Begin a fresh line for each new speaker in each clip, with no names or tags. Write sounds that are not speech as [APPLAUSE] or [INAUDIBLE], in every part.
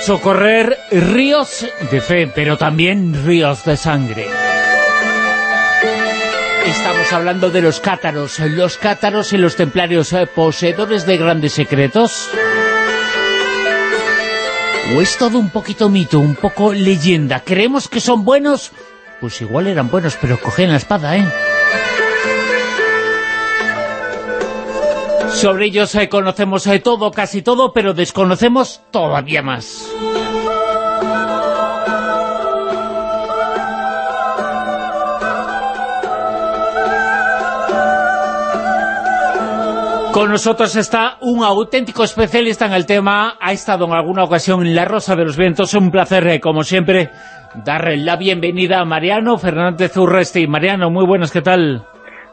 hecho correr ríos de fe, pero también ríos de sangre. Estamos hablando de los cátaros, los cátaros y los templarios, eh, poseedores de grandes secretos. ¿O es todo un poquito mito, un poco leyenda? ¿Creemos que son buenos? Pues igual eran buenos, pero cogían la espada, ¿eh? Sobre ellos eh, conocemos eh, todo, casi todo, pero desconocemos todavía más. Con nosotros está un auténtico especialista en el tema, ha estado en alguna ocasión en La Rosa de los Vientos, un placer, eh, como siempre, darle la bienvenida a Mariano Fernández Urresti. Mariano, muy buenas, ¿qué tal?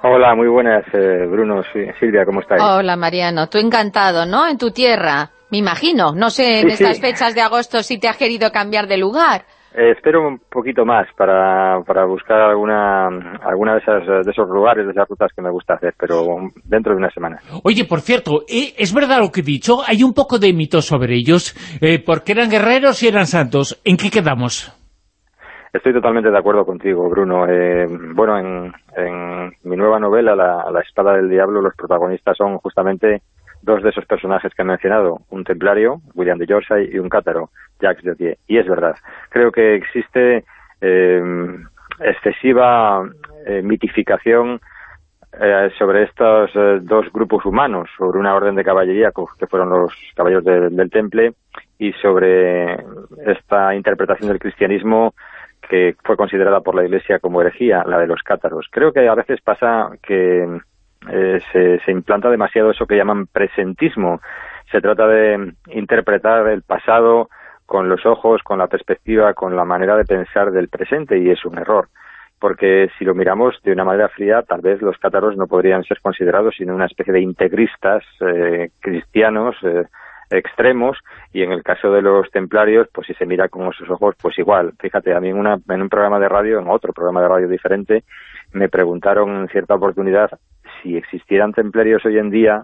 Hola, muy buenas, eh, Bruno, Silvia, ¿cómo estáis?
Hola, Mariano, tú encantado, ¿no?, en tu tierra, me imagino. No sé, en estas fechas de agosto si te has querido cambiar de lugar.
Eh, espero un poquito más para, para buscar alguna, alguna de, esas, de esos lugares, de esas rutas que me gusta hacer, pero dentro de una semana.
Oye, por cierto, ¿eh? ¿es verdad lo que he dicho? Hay un poco de mito sobre ellos, eh, porque eran guerreros y eran santos. ¿En qué quedamos?
Estoy totalmente de acuerdo contigo, Bruno. Eh, bueno, en, en, mi nueva novela, la, Espada del Diablo, los protagonistas son justamente dos de esos personajes que he mencionado, un templario, William de Yorkshire, y un cátaro, Jacques de Thiers. Y es verdad, creo que existe eh, excesiva eh, mitificación eh, sobre estos eh, dos grupos humanos, sobre una orden de caballería que fueron los caballeros de, del Temple y sobre esta interpretación del cristianismo que fue considerada por la Iglesia como herejía, la de los cátaros. Creo que a veces pasa que eh, se, se implanta demasiado eso que llaman presentismo. Se trata de interpretar el pasado con los ojos, con la perspectiva, con la manera de pensar del presente, y es un error. Porque si lo miramos de una manera fría, tal vez los cátaros no podrían ser considerados sino una especie de integristas eh, cristianos, eh, extremos y en el caso de los templarios, pues si se mira con esos ojos, pues igual. Fíjate, a mí en, una, en un programa de radio, en otro programa de radio diferente, me preguntaron en cierta oportunidad si existieran templarios hoy en día,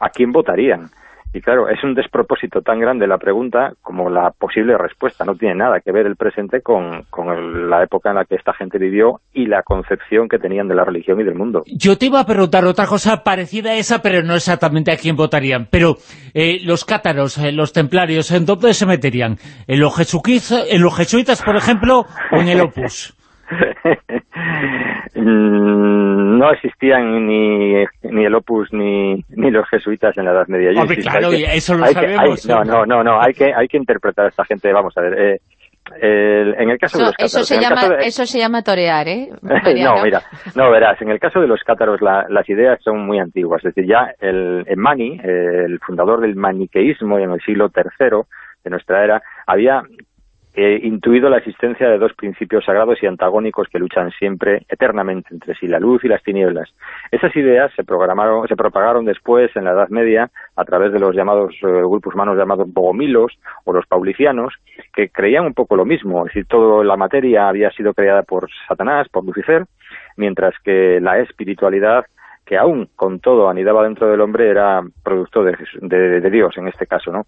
¿a quién votarían? Y claro, es un despropósito tan grande la pregunta como la posible respuesta. No tiene nada que ver el presente con, con el, la época en la que esta gente vivió y la concepción que tenían de la religión y del mundo.
Yo te iba a preguntar otra cosa parecida a esa, pero no exactamente a quién votarían. Pero eh, los cátaros, eh, los templarios, ¿en dónde se meterían? ¿En los, ¿En los jesuitas, por ejemplo, o en el Opus? [LAUGHS] [LAUGHS]
no existían ni, ni el Opus ni, ni los jesuitas en la Edad Media.
Hombre, claro, que, eso lo sabemos.
Que, hay, no, no, no, no, hay que, hay que interpretar a esta gente, vamos a ver, eh, el, en el caso
eso,
de los cátaros...
Eso se, llama, de... eso se llama torear, ¿eh? [LAUGHS]
no, mira, no, verás, en el caso de los cátaros la, las ideas son muy antiguas, es decir, ya el, el Mani, eh, el fundador del maniqueísmo en el siglo III de nuestra era, había intuido la existencia de dos principios sagrados y antagónicos que luchan siempre eternamente entre sí, la luz y las tinieblas. Esas ideas se programaron, se propagaron después en la Edad Media a través de los llamados eh, grupos humanos llamados bogomilos o los paulicianos, que creían un poco lo mismo, es decir, toda la materia había sido creada por Satanás, por Lucifer, mientras que la espiritualidad que aún con todo anidaba dentro del hombre era producto de, de, Dios en este caso, ¿no?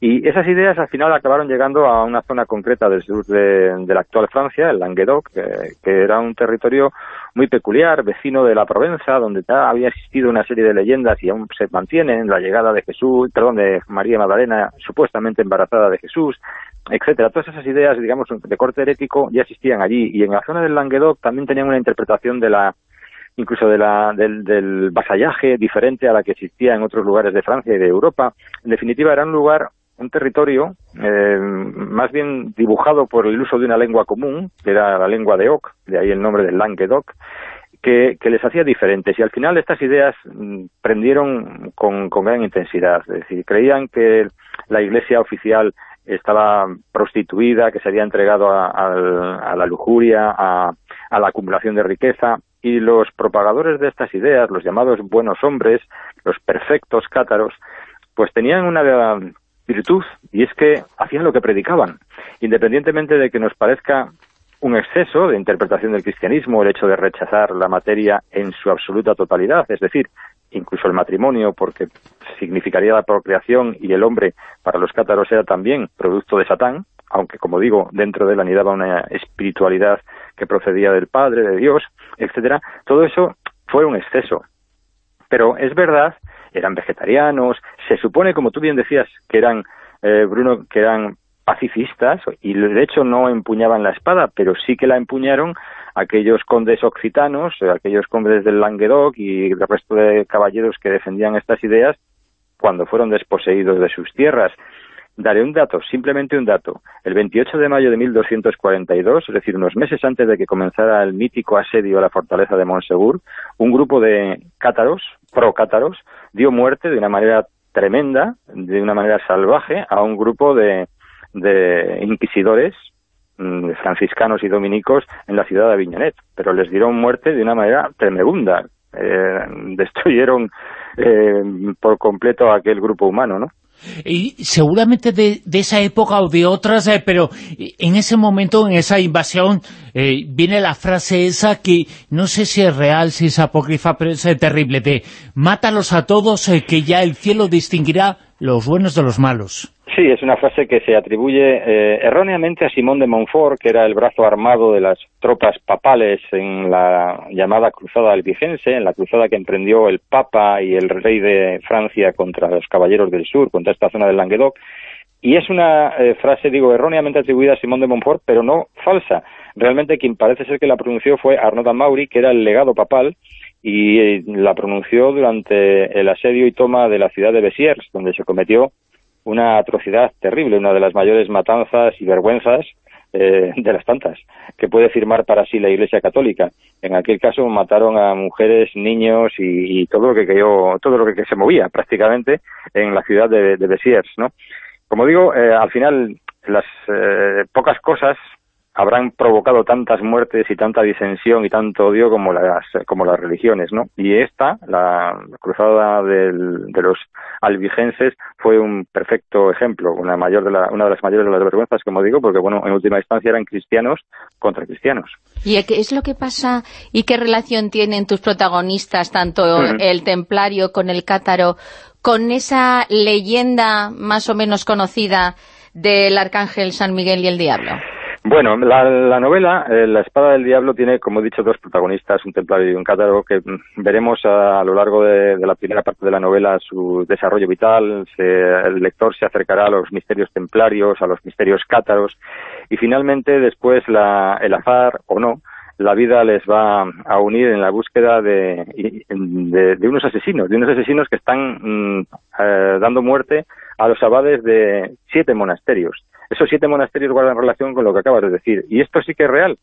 Y esas ideas al final acabaron llegando a una zona concreta del sur de, la actual Francia, el Languedoc, que, que, era un territorio muy peculiar, vecino de la Provenza, donde ya había existido una serie de leyendas y aún se mantienen, la llegada de Jesús, perdón, de María Magdalena, supuestamente embarazada de Jesús, etcétera. Todas esas ideas, digamos, de corte herético ya existían allí y en la zona del Languedoc también tenían una interpretación de la incluso de la, del, del vasallaje diferente a la que existía en otros lugares de Francia y de Europa. En definitiva, era un lugar, un territorio, eh, más bien dibujado por el uso de una lengua común, que era la lengua de Oc, de ahí el nombre del Languedoc, que, que les hacía diferentes. Y al final estas ideas prendieron con, con gran intensidad. Es decir, creían que la iglesia oficial estaba prostituida, que se había entregado a la lujuria, a, a la acumulación de riqueza, y los propagadores de estas ideas, los llamados buenos hombres, los perfectos cátaros, pues tenían una virtud, y es que hacían lo que predicaban, independientemente de que nos parezca un exceso de interpretación del cristianismo, el hecho de rechazar la materia en su absoluta totalidad, es decir, incluso el matrimonio, porque significaría la procreación y el hombre para los cátaros era también producto de Satán, aunque como digo, dentro de él anidaba una espiritualidad que procedía del Padre, de Dios, etcétera, todo eso fue un exceso. Pero es verdad, eran vegetarianos, se supone, como tú bien decías, que eran, eh, Bruno, que eran pacifistas y de hecho no empuñaban la espada, pero sí que la empuñaron aquellos condes occitanos, eh, aquellos condes del Languedoc y el resto de caballeros que defendían estas ideas cuando fueron desposeídos de sus tierras. Daré un dato, simplemente un dato. El 28 de mayo de 1242, es decir, unos meses antes de que comenzara el mítico asedio a la fortaleza de Monsegur, un grupo de cátaros, pro-cátaros, dio muerte de una manera tremenda, de una manera salvaje, a un grupo de, de inquisidores mm, franciscanos y dominicos en la ciudad de Aviñonet, pero les dieron muerte de una manera tremenda. Eh, destruyeron eh, por completo aquel grupo humano, ¿no?
Y seguramente de, esa época o de otras, eh, pero en ese momento, en esa invasión, eh, viene la frase esa que no sé si es real, si es apócrifa, pero es eh, terrible, de mátalos a todos, que ya el cielo distinguirá los buenos de los malos.
Sí, es una frase que se atribuye eh, erróneamente a Simón de Montfort, que era el brazo armado de las tropas papales en la llamada Cruzada Albigense, en la cruzada que emprendió el Papa y el rey de Francia contra los caballeros del sur, contra esta zona del Languedoc. Y es una eh, frase, digo, erróneamente atribuida a Simón de Montfort, pero no falsa. Realmente quien parece ser que la pronunció fue Arnaud Mauri, que era el legado papal, y eh, la pronunció durante el asedio y toma de la ciudad de Besiers, donde se cometió una atrocidad terrible, una de las mayores matanzas y vergüenzas eh, de las tantas que puede firmar para sí la Iglesia Católica. En aquel caso mataron a mujeres, niños y, todo lo que cayó, todo lo que, se movía prácticamente en la ciudad de, de Besiers, ¿no? Como digo, eh, al final las eh, pocas cosas habrán provocado tantas muertes y tanta disensión y tanto odio como las como las religiones, ¿no? Y esta, la cruzada del, de los albigenses, fue un perfecto ejemplo, una mayor de la, una de las mayores de las vergüenzas, como digo, porque bueno, en última instancia eran cristianos contra cristianos.
¿Y qué es lo que pasa y qué relación tienen tus protagonistas, tanto el templario con el cátaro, con esa leyenda más o menos conocida del arcángel San Miguel y el diablo?
Bueno, la, novela, eh, La espada del diablo, tiene, como he dicho, dos protagonistas, un templario y un cátaro, que mm, veremos a, lo largo de, la primera parte de la novela su desarrollo vital, el lector se acercará a los misterios templarios, a los misterios cátaros, y finalmente después el azar, o no, la vida les va a unir en la búsqueda de, de, unos asesinos, de unos asesinos que están mm, eh, dando muerte a los abades de siete monasterios esos siete monasterios guardan relación con lo que acabas de decir. Y esto sí que es real.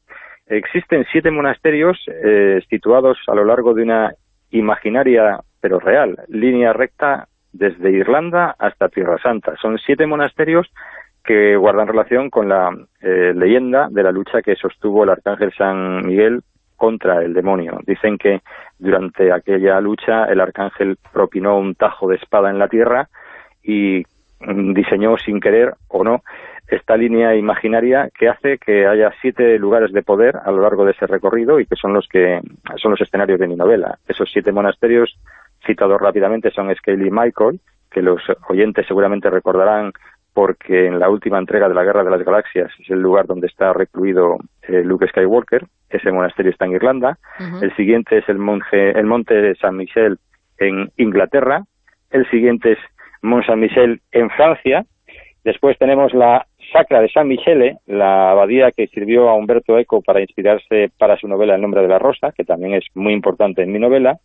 Existen siete monasterios eh, situados a lo largo de una imaginaria, pero real, línea recta desde Irlanda hasta Tierra Santa. Son siete monasterios que guardan relación con la eh, leyenda de la lucha que sostuvo el arcángel San Miguel contra el demonio. Dicen que durante aquella lucha el arcángel propinó un tajo de espada en la tierra y diseñó sin querer o no esta línea imaginaria que hace que haya siete lugares de poder a lo largo de ese recorrido y que son los que son los escenarios de mi novela. Esos siete monasterios citados rápidamente son Scale y Michael, que los oyentes seguramente recordarán porque en la última entrega de la Guerra de las Galaxias es el lugar donde está recluido eh, Luke Skywalker. Ese monasterio está en Irlanda. El siguiente es el, monje, el monte San Michel en Inglaterra. El siguiente es Mont Saint Michel en Francia. Después tenemos la Sacra de San Michele, la abadía que sirvió a Humberto Eco para inspirarse para su novela El nombre de la rosa, que también es muy importante en mi novela.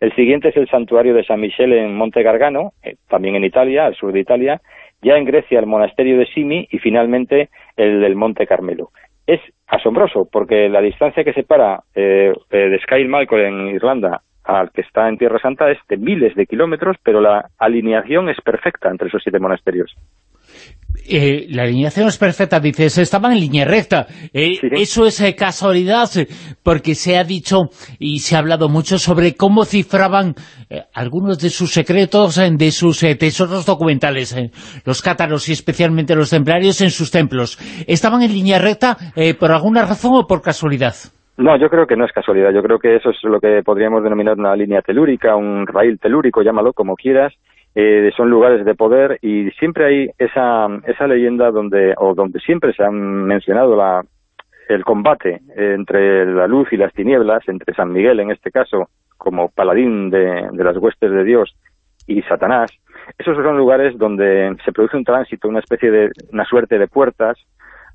El siguiente es el santuario de San Michele en Monte Gargano, eh, también en Italia, al sur de Italia. Ya en Grecia el monasterio de Simi y finalmente el del Monte Carmelo. Es asombroso porque la distancia que separa eh, eh, de Sky Malcolm en Irlanda al que está en Tierra Santa es de miles de kilómetros, pero la alineación es perfecta entre esos siete monasterios.
Eh, la alineación es perfecta, dices, estaban en línea recta. Eh, eso es eh, casualidad, porque se ha dicho y se ha hablado mucho sobre cómo cifraban algunos de sus secretos, de sus tesoros documentales, los cátaros y especialmente los templarios en sus templos. ¿Estaban en línea recta por alguna razón o por casualidad?
No, yo creo que no es casualidad. Yo creo que eso es lo que podríamos denominar una línea telúrica, un raíl telúrico, llámalo como quieras. Eh, son lugares de poder y siempre hay esa, esa leyenda donde, o donde siempre se han mencionado la, el combate entre la luz y las tinieblas, entre San Miguel en este caso, como paladín de, de las huestes de Dios, y Satanás, esos son lugares donde se produce un tránsito, una especie de, una suerte de puertas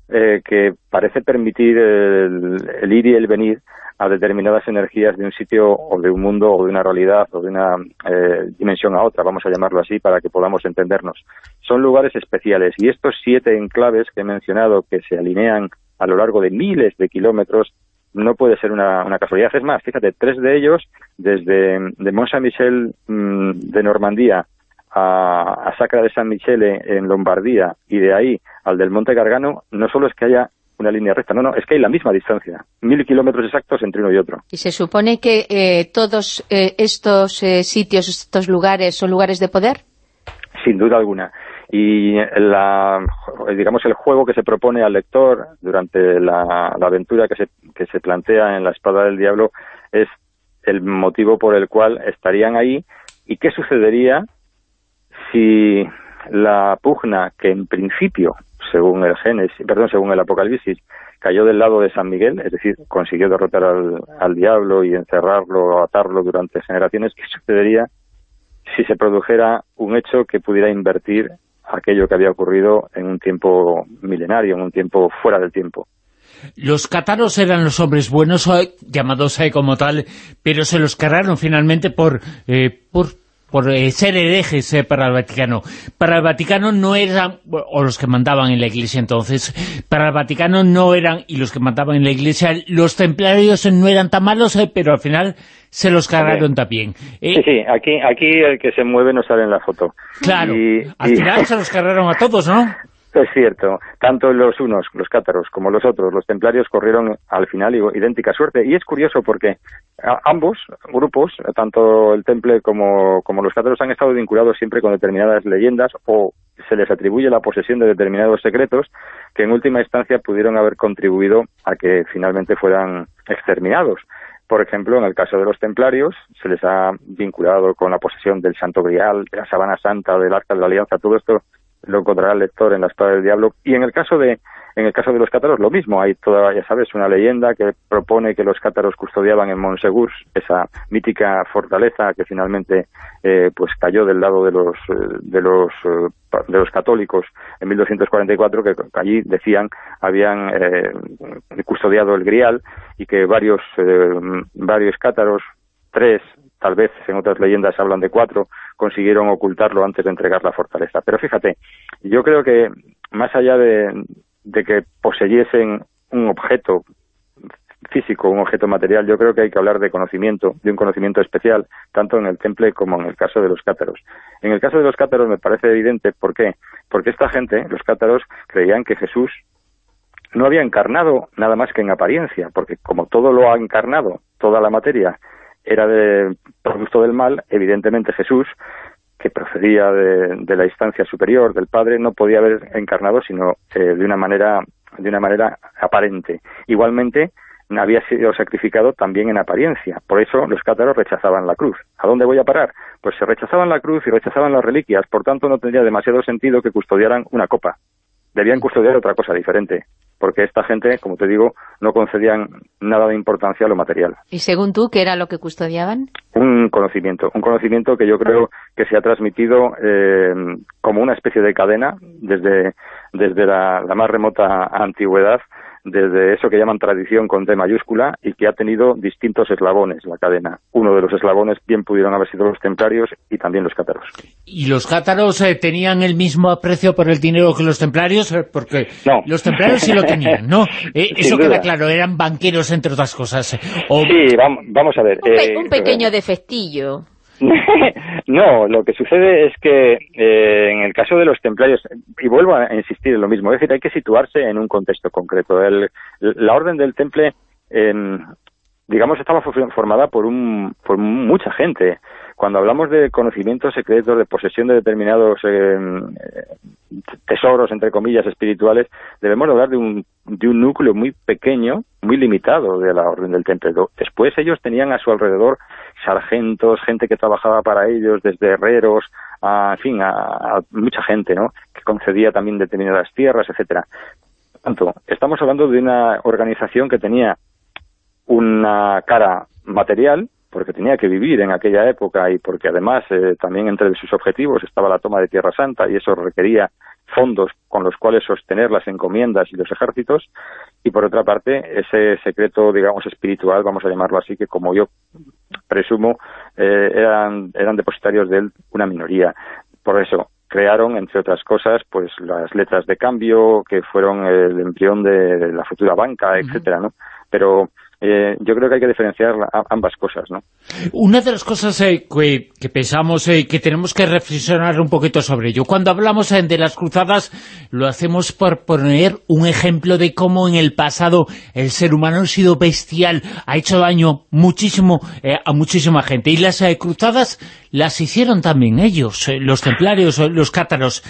eh, que parece permitir el, ir y el venir a determinadas energías de un sitio o de un mundo o de una realidad o de una eh, dimensión a otra, vamos a llamarlo así, para que podamos entendernos. Son lugares especiales y estos siete enclaves que he mencionado que se alinean a lo largo de miles de kilómetros no puede ser una, casualidad. Es más, fíjate, tres de ellos, desde de Mont Saint-Michel mm, de Normandía a, Sacra de San Michele en Lombardía y de ahí al del Monte Gargano, no solo es que haya una línea recta, no, no, es que hay la misma distancia, mil kilómetros exactos entre uno y otro.
¿Y se supone que eh, todos eh, estos eh, sitios, estos lugares, son lugares de poder?
Sin duda alguna. Y la, digamos el juego que se propone al lector durante la, la aventura que se, que se plantea en la Espada del Diablo es el motivo por el cual estarían ahí y qué sucedería si la pugna que en principio, según el Génesis, perdón, según el Apocalipsis, cayó del lado de San Miguel, es decir, consiguió derrotar al, al diablo y encerrarlo, atarlo durante generaciones, ¿qué sucedería si se produjera un hecho que pudiera invertir aquello que había ocurrido en un tiempo milenario, en un tiempo fuera del tiempo?
Los cátaros eran los hombres buenos, llamados ahí como tal, pero se los cargaron finalmente por, eh, por por eh, ser herejes eh, para el Vaticano. Para el Vaticano no eran, o los que mandaban en la Iglesia entonces, para el Vaticano no eran, y los que mandaban en la Iglesia, los templarios no eran tan malos, eh, pero al final se los cargaron también.
sí, sí, aquí, aquí el que se mueve no sale en la foto.
Claro, al final se los cargaron a todos, ¿no? [LAUGHS]
Es cierto, tanto los unos, los cátaros, como los otros, los templarios corrieron al final idéntica suerte. Y es curioso porque ambos grupos, tanto el temple como, los cátaros, han estado vinculados siempre con determinadas leyendas o se les atribuye la posesión de determinados secretos que en última instancia pudieron haber contribuido a que finalmente fueran exterminados. Por ejemplo, en el caso de los templarios, se les ha vinculado con la posesión del Santo Grial, de la Sabana Santa, del Arca de la Alianza, todo esto lo encontrará el lector en la espada del diablo. Y en el caso de en el caso de los cátaros lo mismo, hay toda, ya sabes, una leyenda que propone que los cátaros custodiaban en Monsegur esa mítica fortaleza que finalmente eh, pues cayó del lado de los eh, de los eh, de los católicos en 1244 que allí decían habían custodiado el grial y que varios varios cátaros tres tal vez en otras leyendas hablan de cuatro, consiguieron ocultarlo antes de entregar la fortaleza. Pero fíjate, yo creo que más allá de, que poseyesen un objeto físico, un objeto material, yo creo que hay que hablar de conocimiento, de un conocimiento especial, tanto en el temple como en el caso de los cátaros. En el caso de los cátaros me parece evidente, ¿por qué? Porque esta gente, los cátaros, creían que Jesús no había encarnado nada más que en apariencia, porque como todo lo ha encarnado, toda la materia, era de producto del mal, evidentemente Jesús, que procedía de, la instancia superior del Padre, no podía haber encarnado sino eh, de una manera de una manera aparente. Igualmente, había sido sacrificado también en apariencia. Por eso los cátaros rechazaban la cruz. ¿A dónde voy a parar? Pues se rechazaban la cruz y rechazaban las reliquias, por tanto no tendría demasiado sentido que custodiaran una copa. Debían custodiar otra cosa diferente, porque esta gente, como te digo, no concedían nada de importancia a lo material.
¿Y según tú, qué era lo que custodiaban?
Un conocimiento, un conocimiento que yo creo que se ha transmitido eh, como una especie de cadena desde, desde la más remota antigüedad desde eso que llaman tradición con T mayúscula y que ha tenido distintos eslabones la cadena. Uno de los eslabones bien pudieron haber sido los templarios y también los cátaros.
¿Y los cátaros eh, tenían el mismo aprecio por el dinero que los templarios? Eh, porque los templarios sí lo tenían, ¿no? [LAUGHS] Eh, eso queda claro, eran banqueros entre otras cosas.
Sí, vamos, a ver.
Un, pequeño defectillo. [LAUGHS]
no, lo que sucede es que eh, en el caso de los templarios, y vuelvo a insistir en lo mismo, es decir, hay que situarse en un contexto concreto. la orden del temple, digamos, estaba formada por, un, por mucha gente, cuando hablamos de conocimientos secretos, de posesión de determinados eh, tesoros, entre comillas, espirituales, debemos hablar de un, de un núcleo muy pequeño, muy limitado de la Orden del Temple. Después ellos tenían a su alrededor sargentos, gente que trabajaba para ellos, desde herreros, a, en fin, a, mucha gente, ¿no?, que concedía también determinadas tierras, etcétera. Tanto, estamos hablando de una organización que tenía una cara material, porque tenía que vivir en aquella época y porque además eh, también entre sus objetivos estaba la toma de Tierra Santa y eso requería fondos con los cuales sostener las encomiendas y los ejércitos. Y por otra parte ese secreto digamos espiritual vamos a llamarlo así que como yo presumo eh, eran eran depositarios de él una minoría. Por eso crearon entre otras cosas pues las letras de cambio que fueron el embrión de la futura banca etcétera no pero eh, yo creo que hay que diferenciar ambas cosas, ¿no?
Una de las cosas eh, que, pensamos eh, que tenemos que reflexionar un poquito sobre ello, cuando hablamos de las cruzadas, lo hacemos por poner un ejemplo de cómo en el pasado el ser humano ha sido bestial, ha hecho daño muchísimo a muchísima gente, y las cruzadas las hicieron también ellos, los templarios, los cátaros,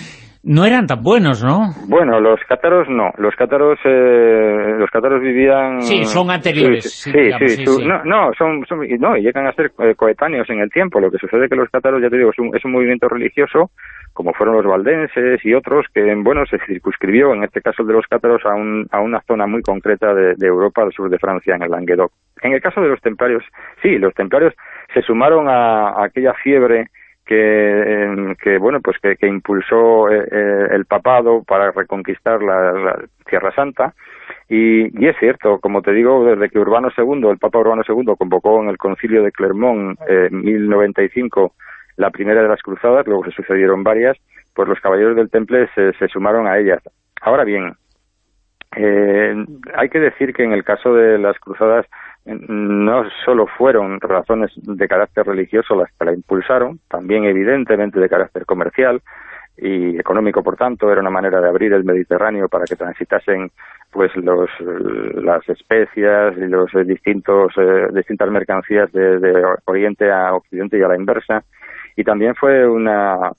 no eran tan buenos, ¿no?
Bueno, los cátaros no. Los cátaros, eh, los cátaros vivían...
Sí, son anteriores.
Sí, sí, sí, No, no, son, son, no, y llegan a ser eh, coetáneos en el tiempo. Lo que sucede es que los cátaros, ya te digo, es un, es un movimiento religioso, como fueron los valdenses y otros, que, bueno, se circunscribió, en este caso de los cátaros, a, un, a una zona muy concreta de, de Europa, al sur de Francia, en el Languedoc. En el caso de los templarios, sí, los templarios se sumaron a, a aquella fiebre que, que bueno pues que, impulsó eh, eh, el papado para reconquistar la, Tierra Santa. Y, es cierto como te digo desde que Urbano II el Papa Urbano II convocó en el Concilio de Clermont eh, en 1095 la primera de las cruzadas luego se sucedieron varias pues los caballeros del Temple se, se sumaron a ellas. Ahora bien hay que decir que en el caso de las cruzadas no solo fueron razones de carácter religioso las que la impulsaron, también evidentemente de carácter comercial y económico, por tanto, era una manera de abrir el Mediterráneo para que transitasen pues los, las especias y los distintos eh, distintas mercancías de, de, Oriente a Occidente y a la inversa. Y también fue una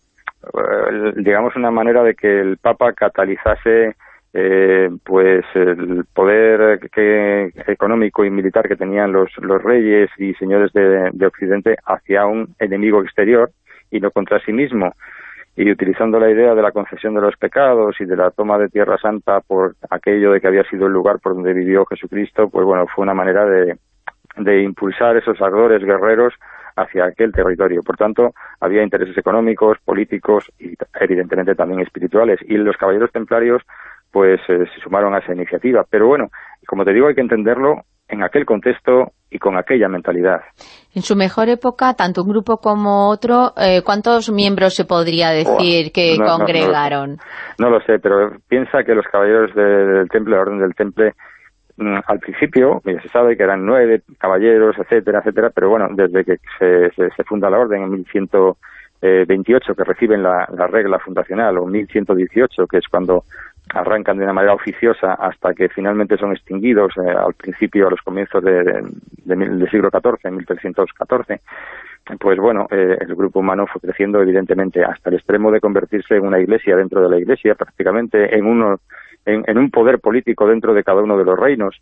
eh, digamos una manera de que el Papa catalizase eh, pues el poder que, económico y militar que tenían los, reyes y señores de, de, Occidente hacia un enemigo exterior y no contra sí mismo. Y utilizando la idea de la concesión de los pecados y de la toma de Tierra Santa por aquello de que había sido el lugar por donde vivió Jesucristo, pues bueno, fue una manera de, de impulsar esos ardores guerreros hacia aquel territorio. Por tanto, había intereses económicos, políticos y evidentemente también espirituales. Y los caballeros templarios pues eh, se sumaron a esa iniciativa. Pero bueno, como te digo, hay que entenderlo en aquel contexto y con aquella mentalidad.
En su mejor época, tanto un grupo como otro, eh, ¿cuántos miembros se podría decir que congregaron?
No, lo sé, pero piensa que los caballeros del Temple, la Orden del Temple, mm, al principio, ya se sabe que eran nueve caballeros, etcétera, etcétera, pero bueno, desde que se, se, funda la Orden en 1128, que reciben la, la regla fundacional, o 1118, que es cuando arrancan de una manera oficiosa hasta que finalmente son extinguidos eh, al principio, a los comienzos de, del siglo XIV, 1314, pues bueno, eh, el grupo humano fue creciendo evidentemente hasta el extremo de convertirse en una iglesia dentro de la iglesia, prácticamente en uno en, un poder político dentro de cada uno de los reinos.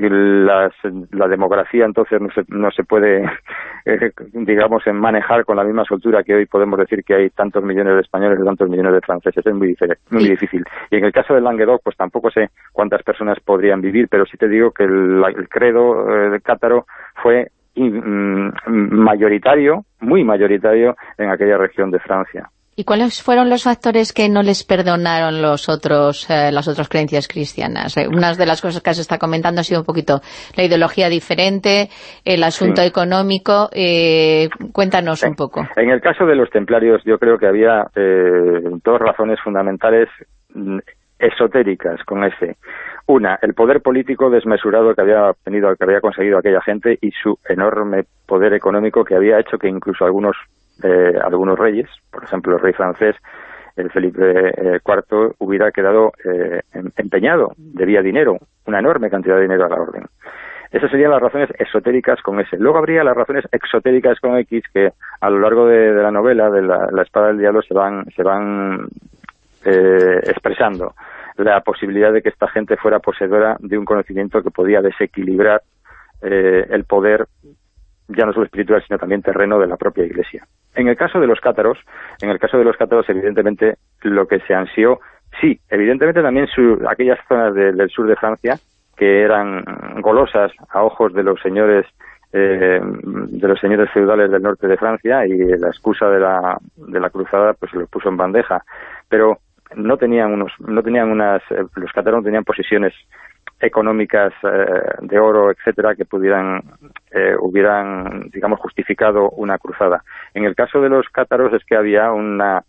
La demografía entonces no se, no se puede, [LAUGHS] eh, digamos, manejar con la misma soltura que hoy podemos decir que hay tantos millones de españoles y tantos millones de franceses. Es muy, muy difícil. Y en el caso del Languedoc, pues tampoco sé cuántas personas podrían vivir, pero sí te digo que el, credo eh, Cátaro fue mm, mayoritario, muy mayoritario en aquella región de Francia.
¿Y cuáles fueron los factores que no les perdonaron los otros, eh, las otras creencias cristianas? Eh, una de las cosas que se está comentando ha sido un poquito la ideología diferente, el asunto económico. Eh, cuéntanos un poco.
En el caso de los templarios yo creo que había dos razones fundamentales mm, esotéricas con ese. Una, el poder político desmesurado que había obtenido, que había conseguido aquella gente y su enorme poder económico que había hecho que incluso algunos eh, algunos reyes, por ejemplo el rey francés, el Felipe IV, eh, hubiera quedado eh, em, empeñado, debía dinero, una enorme cantidad de dinero a la orden. Esas serían las razones esotéricas con S. Luego habría las razones exotéricas con X que a lo largo de, la novela, de la, espada del diablo, se van, se van eh, expresando. La posibilidad de que esta gente fuera poseedora de un conocimiento que podía desequilibrar eh, el poder ya no solo espiritual, sino también terreno de la propia Iglesia. En el caso de los cátaros, en el caso de los cátaros, evidentemente, lo que se ansió, sí, evidentemente también aquellas zonas del sur de Francia, que eran golosas a ojos de los señores eh, de los señores feudales del norte de Francia y la excusa de la, de la cruzada pues se los puso en bandeja. Pero no tenían unos no tenían unas eh, los cátaros no tenían posiciones económicas eh, de oro, etcétera, que pudieran, eh, hubieran, digamos, justificado una cruzada. En el caso de los cátaros es que había una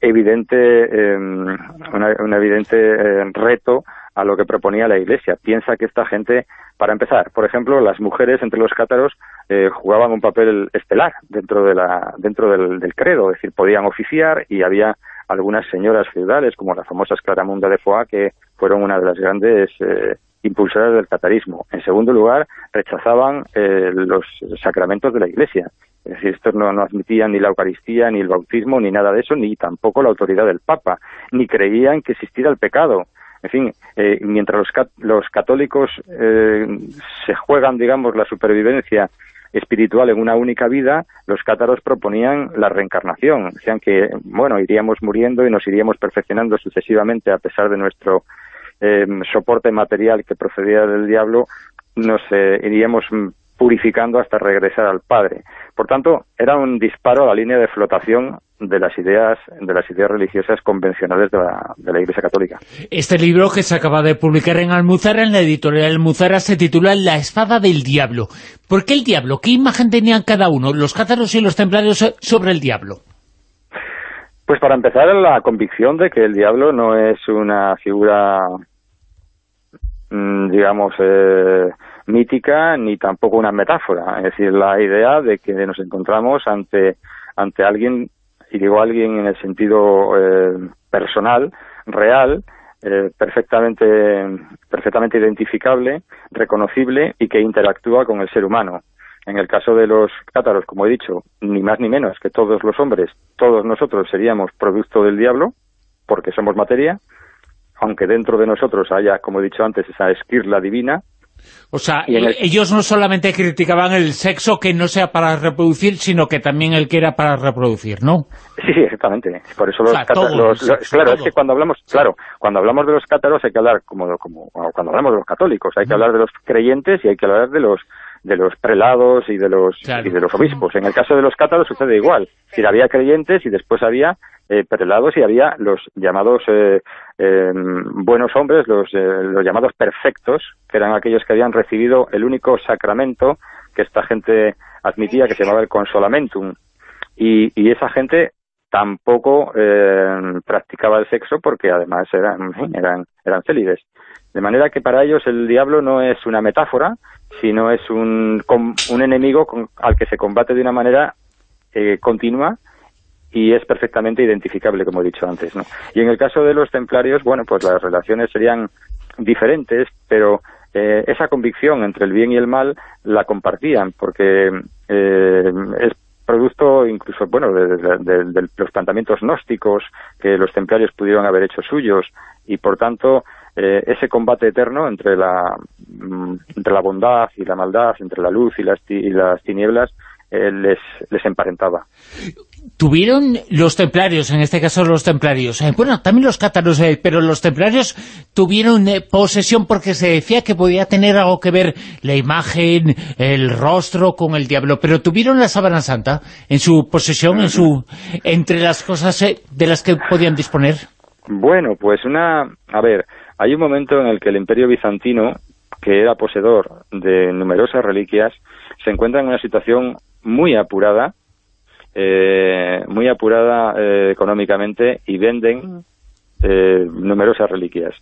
evidente, em, un evidente eh, reto a lo que proponía la Iglesia. Piensa que esta gente, para empezar, por ejemplo, las mujeres entre los cátaros jugaban un papel estelar dentro de la dentro del, del, credo, es decir, podían oficiar y había algunas señoras feudales, como las famosas Claramunda de Foix, que fueron una de las grandes eh, impulsoras del catarismo. En segundo lugar, rechazaban eh, los sacramentos de la Iglesia. Es decir, estos no, admitían ni la Eucaristía, ni el bautismo, ni nada de eso, ni tampoco la autoridad del Papa, ni creían que existiera el pecado. En fin, eh, mientras los, los católicos se juegan, digamos, la supervivencia espiritual en una única vida, los cátaros proponían la reencarnación. Decían que, bueno, iríamos muriendo y nos iríamos perfeccionando sucesivamente a pesar de nuestro eh, soporte material que procedía del diablo, nos eh, iríamos purificando hasta regresar al Padre. Por tanto, era un disparo a la línea de flotación de las ideas de las ideas religiosas convencionales de la, de la Iglesia Católica.
Este libro que se acaba de publicar en Almuzara, en la editorial Almuzara, se titula La espada del diablo. ¿Por qué el diablo? ¿Qué imagen tenían cada uno, los cátaros y los templarios, sobre el diablo?
Pues para empezar, la convicción de que el diablo no es una figura, mm, digamos, eh, mítica, ni tampoco una metáfora. Es decir, la idea de que nos encontramos ante, ante alguien y digo alguien en el sentido eh, personal, real, eh, perfectamente, perfectamente identificable, reconocible y que interactúa con el ser humano. En el caso de los cátaros, como he dicho, ni más ni menos que todos los hombres, todos nosotros seríamos producto del diablo, porque somos materia, aunque dentro de nosotros haya, como he dicho antes, esa esquirla divina,
o sea, ellos no solamente criticaban el sexo que no sea para reproducir, sino que también el que era para reproducir, ¿no?
Sí, sí, exactamente. Por eso los, claro, es que cuando hablamos, claro, cuando hablamos de los cátaros hay que hablar como, como cuando hablamos de los católicos, hay que hablar de los creyentes y hay que hablar de los de los prelados y de los y de los obispos. En el caso de los cátaros sucede igual. Si había creyentes y después había eh, prelados y había los llamados eh, eh, buenos hombres, los, los llamados perfectos, que eran aquellos que habían recibido el único sacramento que esta gente admitía, que se llamaba el consolamentum. Y, y esa gente tampoco practicaba el sexo porque además eran, eran, eran célibes. De manera que para ellos el diablo no es una metáfora, sino es un, un enemigo al que se combate de una manera continua y es perfectamente identificable, como he dicho antes. ¿no? Y en el caso de los templarios, bueno, pues las relaciones serían diferentes, pero eh, esa convicción entre el bien y el mal la compartían, porque eh, es producto incluso, bueno, de, los planteamientos gnósticos que los templarios pudieron haber hecho suyos, y por tanto eh, ese combate eterno entre la, mm, entre la bondad y la maldad, entre la luz y las, y las tinieblas, les, les emparentaba
tuvieron los templarios, en este caso los templarios, eh, bueno, también los cátaros, eh, pero los templarios tuvieron eh, posesión porque se decía que podía tener algo que ver la imagen, el rostro con el diablo, pero tuvieron la sábana santa en su posesión, en su entre las cosas de las que podían disponer.
Bueno, pues una... A ver, hay un momento en el que el imperio bizantino, que era poseedor de numerosas reliquias, se encuentra en una situación muy apurada, eh, muy apurada eh, económicamente y venden eh, numerosas reliquias.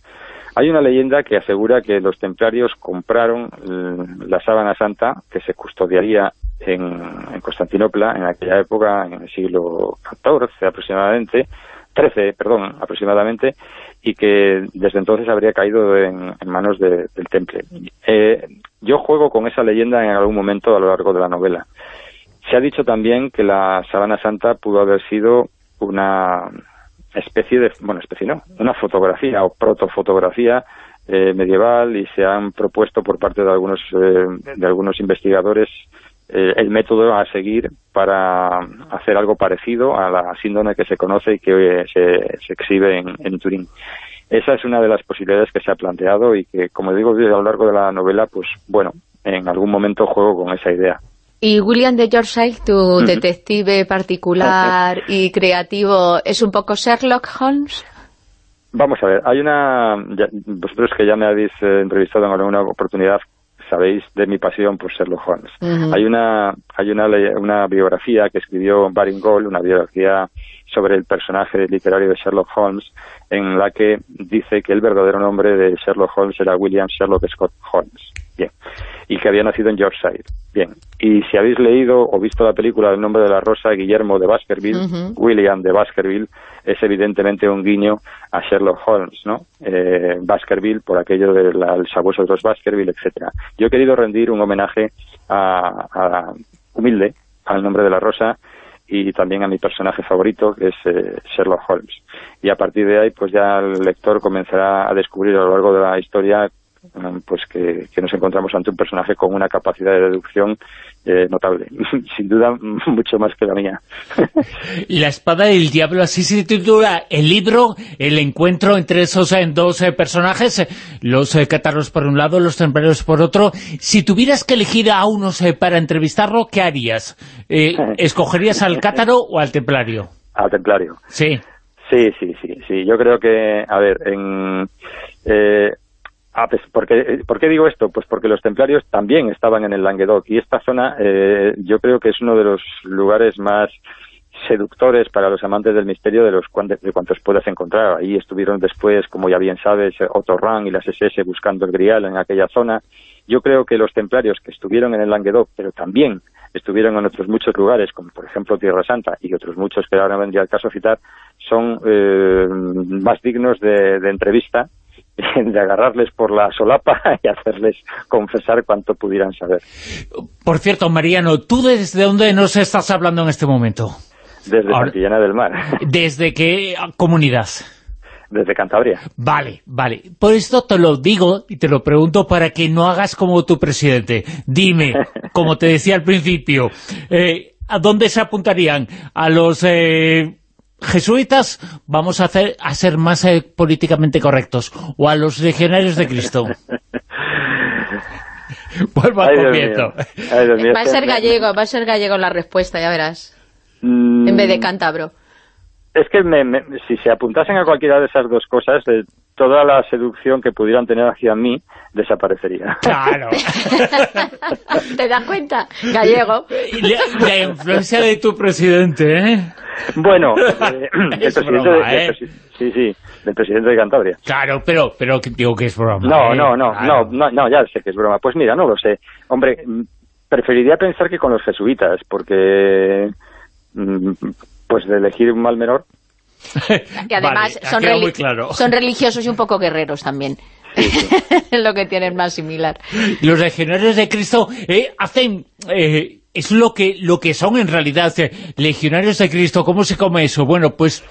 Hay una leyenda que asegura que los templarios compraron la sábana santa que se custodiaría en, Constantinopla en aquella época, en el siglo XIV aproximadamente, XIII, perdón, aproximadamente, y que desde entonces habría caído en, manos del temple. yo juego con esa leyenda en algún momento a lo largo de la novela. Se ha dicho también que la Sabana Santa pudo haber sido una especie de, bueno, especie no, una fotografía o protofotografía eh, medieval y se han propuesto por parte de algunos, eh, de algunos investigadores eh, el método a seguir para hacer algo parecido a la síndrome que se conoce y que se, se exhibe en, en, Turín. Esa es una de las posibilidades que se ha planteado y que, como digo, a lo largo de la novela, pues bueno, en algún momento juego con esa idea.
¿Y William de Yorkshire, tu detective particular y creativo, es un poco Sherlock Holmes?
Vamos a ver, hay una... vosotros que ya me habéis eh, entrevistado en alguna oportunidad sabéis de mi pasión por Sherlock Holmes. Hay una hay una, una biografía que escribió Baring Gold, una biografía sobre el personaje literario de Sherlock Holmes, en la que dice que el verdadero nombre de Sherlock Holmes era William Sherlock Scott Holmes. Bien. Y que había nacido en Yorkshire. Bien. Y si habéis leído o visto la película El nombre de la rosa, Guillermo de Baskerville, William de Baskerville, es evidentemente un guiño a Sherlock Holmes, ¿no? Eh, Baskerville, por aquello del sabueso de los Baskerville, etcétera. Yo he querido rendir un homenaje a, humilde al nombre de la rosa y también a mi personaje favorito, que es eh, Sherlock Holmes. Y a partir de ahí, pues ya el lector comenzará a descubrir a lo largo de la historia pues que, nos encontramos ante un personaje con una capacidad de deducción eh, notable, [LAUGHS] sin duda [LAUGHS] mucho más que la mía. [LAUGHS]
la espada del diablo, así se titula el libro, el encuentro entre esos eh, dos eh, personajes, los cátaros por un lado, los templarios por otro. Si tuvieras que elegir a unos para entrevistarlo, ¿qué harías? ¿Escogerías al cátaro o al templario?
Al templario.
Sí.
Sí, sí, sí, sí. Yo creo que, a ver, en... Ah, pues, ¿por, qué, digo esto? Pues porque los templarios también estaban en el Languedoc y esta zona eh, yo creo que es uno de los lugares más seductores para los amantes del misterio de los de cuantos puedas encontrar. Ahí estuvieron después, como ya bien sabes, Otto Rang y las SS buscando el grial en aquella zona. Yo creo que los templarios que estuvieron en el Languedoc, pero también estuvieron en otros muchos lugares, como por ejemplo Tierra Santa y otros muchos que ahora vendría el caso citar, son eh, más dignos de entrevista [LAUGHS] de agarrarles por la solapa [LAUGHS] y hacerles confesar cuanto pudieran saber.
Por cierto, Mariano, ¿tú desde dónde nos estás hablando en este momento?
Desde Santillana del Mar. [LAUGHS]
¿Desde qué comunidad?
Desde Cantabria.
Vale, vale. Por esto te lo digo y te lo pregunto para que no hagas como tu presidente. Dime, como te decía al principio, eh, ¿a dónde se apuntarían? ¿A los eh, jesuitas vamos a, hacer, a ser más eh, políticamente correctos, o a los legionarios de Cristo. Vuelvo al comienzo.
Va a ser gallego, va a ser gallego la respuesta, ya verás. En vez de mm. cántabro.
Es que si se apuntasen a cualquiera de esas dos cosas, eh, toda la seducción que pudieran tener hacia mí desaparecería.
Claro. [LAUGHS]
¿Te das cuenta? Gallego.
La, influencia de tu presidente, ¿eh?
Bueno, [LAUGHS] eh, [CLEARS THROAT] presidente de, ¿eh? sí, sí, del presidente de Cantabria.
Claro, pero pero digo que es broma.
No, ¿eh? no, no, no, no, ya sé que es broma. Pues mira, no lo sé. Hombre, preferiría pensar que con los jesuitas, porque mm, pues de elegir un mal menor. [LAUGHS]
y además son, son religiosos y un poco guerreros también. [LAUGHS] lo que tienen más similar.
Los legionarios de Cristo eh, hacen... Eh, es lo que lo que son en realidad eh, legionarios de Cristo. ¿Cómo se come eso? Bueno, pues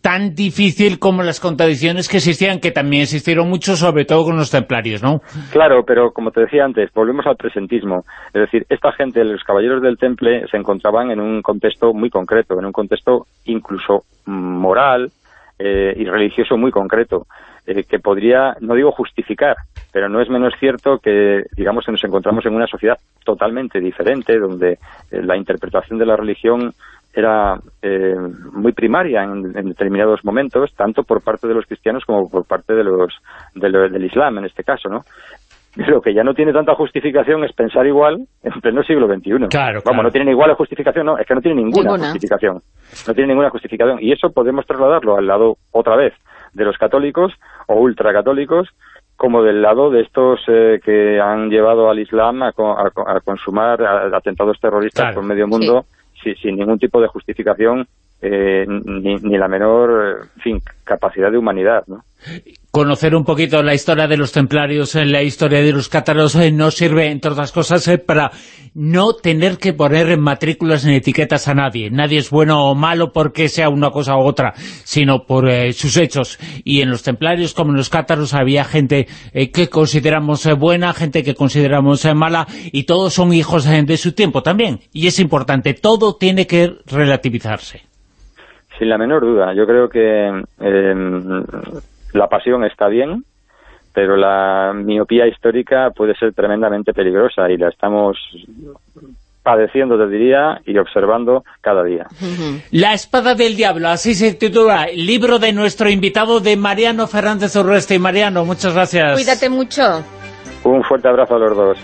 tan difícil como las contradicciones que existían, que también existieron mucho, sobre todo con los templarios, ¿no?
Claro, pero como te decía antes, volvemos al presentismo. Es decir, esta gente, los caballeros del temple, se encontraban en un contexto muy concreto, en un contexto incluso moral y religioso muy concreto. Eh, que podría, no digo justificar, pero no es menos cierto que, digamos, que nos encontramos en una sociedad totalmente diferente, donde eh, la interpretación de la religión era eh, muy primaria en, determinados momentos, tanto por parte de los cristianos como por parte de los del Islam, en este caso, ¿no? Lo que ya no tiene tanta justificación es pensar igual en pleno siglo XXI.
Claro,
Vamos, no tiene igual justificación, no, es que no tiene ninguna, justificación. No tiene ninguna justificación. Y eso podemos trasladarlo al lado, otra vez, de los católicos o ultracatólicos como del lado de estos eh, que han llevado al Islam a, consumar atentados terroristas por medio mundo sin ningún tipo de justificación eh, ni, ni, la menor capacidad de humanidad, ¿no?
Conocer un poquito la historia de los templarios, eh, la historia de los cátaros, eh, nos sirve, entre otras cosas, para no tener que poner en matrículas ni etiquetas a nadie. Nadie es bueno o malo porque sea una cosa u otra, sino por sus hechos. Y en los templarios, como en los cátaros, había gente que consideramos buena, gente que consideramos mala, y todos son hijos de su tiempo también. Y es importante, todo tiene que relativizarse.
Sin la menor duda. Yo creo que em, la pasión está bien, pero la miopía histórica puede ser tremendamente peligrosa y la estamos padeciendo, te diría, y observando cada día.
La espada del diablo, así se titula el libro de nuestro invitado de Mariano Fernández Urreste. Mariano, muchas gracias.
Cuídate mucho.
Un fuerte abrazo a los dos.